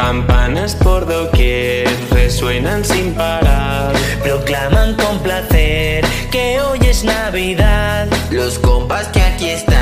Campanas por doquier resuenan sin parar. Proclaman con placer que hoy es Navidad. Los compas que aquí están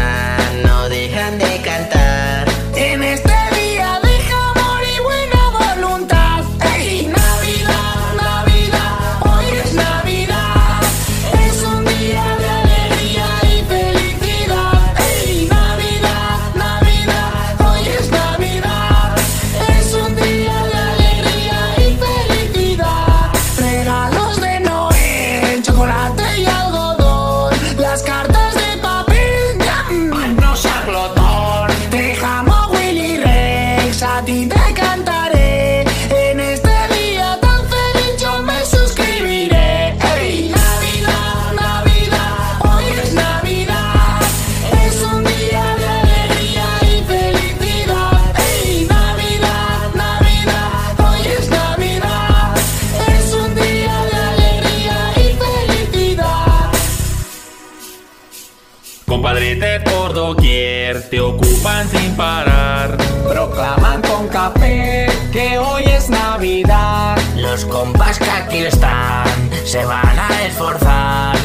Compadrete por doquier, te ocupan sin parar. Proclaman con café que hoy es Navidad. Los compas que aquí están se van a esforzar